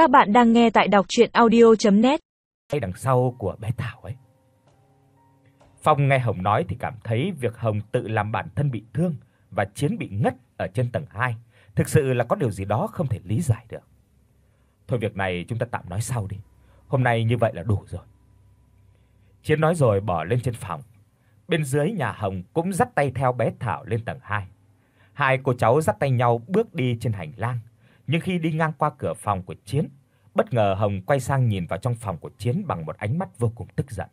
Các bạn đang nghe tại đọc audio net Hay đằng sau của bé Thảo ấy. Phong nghe Hồng nói thì cảm thấy việc Hồng tự làm bản thân bị thương và Chiến bị ngất ở trên tầng 2, thực sự là có điều gì đó không thể lý giải được. Thôi việc này chúng ta tạm nói sau đi. Hôm nay như vậy là đủ rồi. Chiến nói rồi bỏ lên trên phòng. Bên dưới nhà Hồng cũng dắt tay theo bé Thảo lên tầng 2. Hai cô cháu dắt tay nhau bước đi trên hành lang, nhưng khi đi ngang qua cửa phòng của Chiến, bất ngờ Hồng quay sang nhìn vào trong phòng của Chiến bằng một ánh mắt vô cùng tức giận.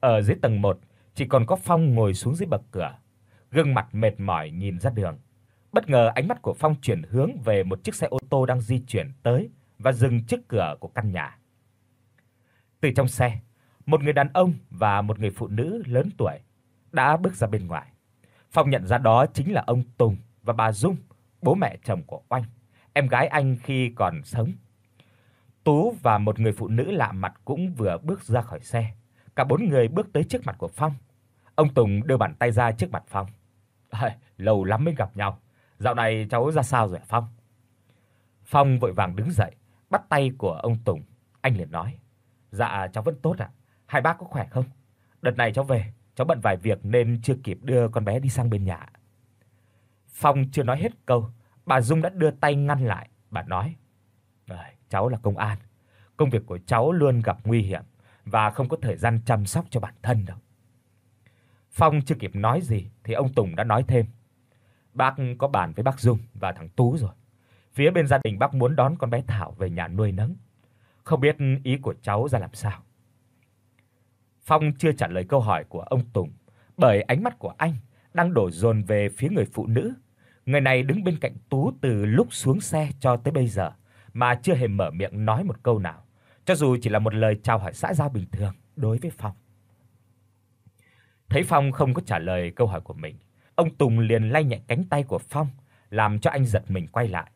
Ở dưới tầng 1, chỉ còn có Phong ngồi xuống dưới bậc cửa, gương mặt mệt mỏi nhìn ra đường. Bất ngờ ánh mắt của Phong chuyển hướng về một chiếc xe ô tô đang di chuyển tới và dừng trước cửa của căn nhà. Từ trong xe, một người đàn ông và một người phụ nữ lớn tuổi đã bước ra bên ngoài. Phong nhận ra đó chính là ông Tùng và bà Dung, bố mẹ chồng của Oanh, em gái anh khi còn sống. Tú và một người phụ nữ lạ mặt cũng vừa bước ra khỏi xe. Cả bốn người bước tới trước mặt của Phong. Ông Tùng đưa bàn tay ra trước mặt Phong. "À, lâu lắm mới gặp nhau. Dạo này cháu ra sao rồi Phong?" Phong vội vàng đứng dậy, bắt tay của ông Tùng, anh liền nói: "Dạ cháu vẫn tốt ạ. Hai bác có khỏe không? Đợt này cháu về, cháu bận vài việc nên chưa kịp đưa con bé đi sang bên nhà." Phong chưa nói hết câu, bà Dung đã đưa tay ngăn lại, bà nói: "Này, cháu là công an, công việc của cháu luôn gặp nguy hiểm và không có thời gian chăm sóc cho bản thân đâu." Phong chưa kịp nói gì thì ông Tùng đã nói thêm: "Bác có bàn với bác Dung và thằng Tú rồi. Phía bên gia đình bác muốn đón con bé Thảo về nhà nuôi nấng. Không biết ý của cháu ra làm sao?" Phong chưa trả lời câu hỏi của ông Tùng, bởi ánh mắt của anh đang đổ dồn về phía người phụ nữ. Người này đứng bên cạnh Tú từ lúc xuống xe cho tới bây giờ mà chưa hề mở miệng nói một câu nào, cho dù chỉ là một lời chào hỏi xã giao bình thường đối với Phong. Thấy Phong không có trả lời câu hỏi của mình, ông Tùng liền lay nhẹ cánh tay của Phong, làm cho anh giật mình quay lại.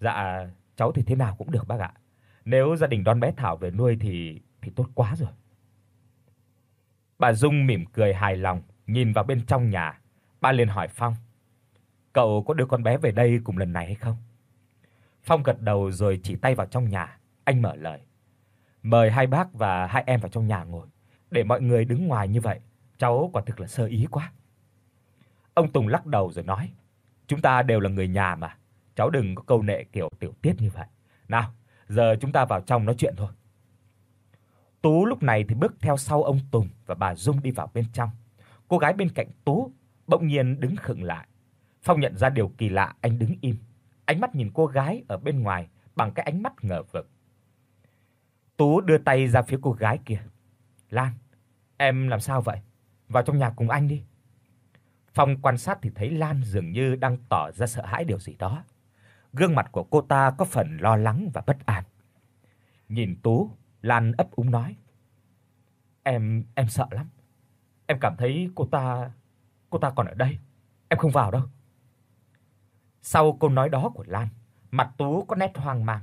"Dạ, cháu thì thế nào cũng được bác ạ. Nếu gia đình đón bé Thảo về nuôi thì thì tốt quá rồi." Bà Dung mỉm cười hài lòng, nhìn vào bên trong nhà, bà liền hỏi Phong: "Cậu có đưa con bé về đây cùng lần này hay không?" Phong gật đầu rồi chỉ tay vào trong nhà, anh mở lời: "Mời hai bác và hai em vào trong nhà ngồi, để mọi người đứng ngoài như vậy, cháu quả thực là sơ ý quá." Ông Tùng lắc đầu rồi nói: "Chúng ta đều là người nhà mà, cháu đừng có câu nệ kiểu tiểu tiết như vậy. Nào, giờ chúng ta vào trong nói chuyện thôi." Tú lúc này thì bước theo sau ông Tùng và bà Dung đi vào bên trong. Cô gái bên cạnh Tú bỗng nhiên đứng khựng lại. Phong nhận ra điều kỳ lạ, anh đứng im, ánh mắt nhìn cô gái ở bên ngoài bằng cái ánh mắt ngờ vực. Tú đưa tay ra phía cô gái kia. "Lan, em làm sao vậy? Vào trong nhà cùng anh đi." Phong quan sát thì thấy Lan dường như đang tỏ ra sợ hãi điều gì đó. Gương mặt của cô ta có phần lo lắng và bất an. Nhìn Tú, Lan ấp úng nói: "Em em sợ lắm. Em cảm thấy cô ta cô ta còn ở đây. Em không vào đâu." Sau câu nói đó của Lan, mặt Tú có nét hoang mang.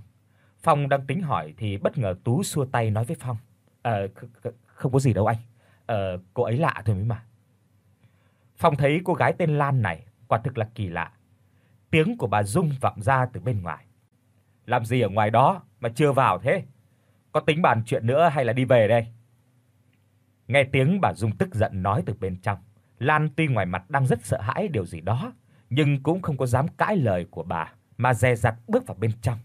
Phong đang tính hỏi thì bất ngờ Tú xua tay nói với Phong: "Ờ không có gì đâu anh. Ờ cô ấy lạ thôi mới mà." Phong thấy cô gái tên Lan này quả thực là kỳ lạ. Tiếng của bà Dung vọng ra từ bên ngoài. "Làm gì ở ngoài đó mà chưa vào thế? Có tính bàn chuyện nữa hay là đi về đây?" Nghe tiếng bà Dung tức giận nói từ bên trong, Lan tuy ngoài mặt đang rất sợ hãi điều gì đó, nhưng cũng không có dám cãi lời của bà mà dè dặt bước vào bên trong.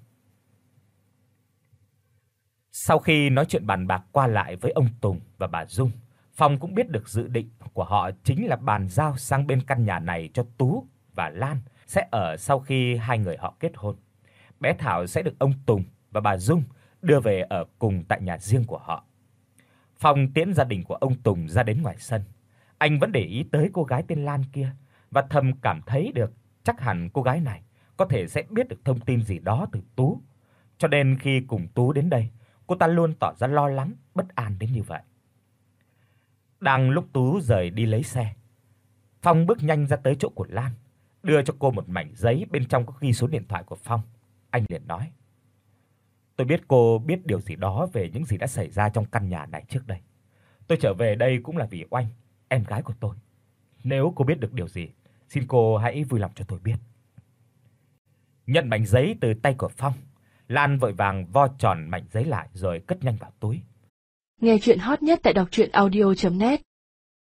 Sau khi nói chuyện bàn bạc qua lại với ông Tùng và bà Dung, Phong cũng biết được dự định của họ chính là bàn giao sang bên căn nhà này cho Tú và Lan sẽ ở sau khi hai người họ kết hôn. Bé Thảo sẽ được ông Tùng và bà Dung đưa về ở cùng tại nhà riêng của họ. Phong tiễn gia đình của ông Tùng ra đến ngoài sân. Anh vẫn để ý tới cô gái tên Lan kia và thầm cảm thấy được chắc hẳn cô gái này có thể sẽ biết được thông tin gì đó từ Tú. Cho nên khi cùng Tú đến đây, cô ta luôn tỏ ra lo lắng, bất an đến như vậy. Đang lúc Tú rời đi lấy xe, Phong bước nhanh ra tới chỗ của Lan, đưa cho cô một mảnh giấy bên trong có ghi số điện thoại của Phong. Anh liền nói: "Tôi biết cô biết điều gì đó về những gì đã xảy ra trong căn nhà này trước đây. Tôi trở về đây cũng là vì Oanh, em gái của tôi. Nếu cô biết được điều gì, xin cô hãy vui lòng cho tôi biết." Nhận mảnh giấy từ tay của Phong, Lan vội vàng vo tròn mảnh giấy lại rồi cất nhanh vào túi. Nghe truyện hot nhất tại doctruyenaudio.net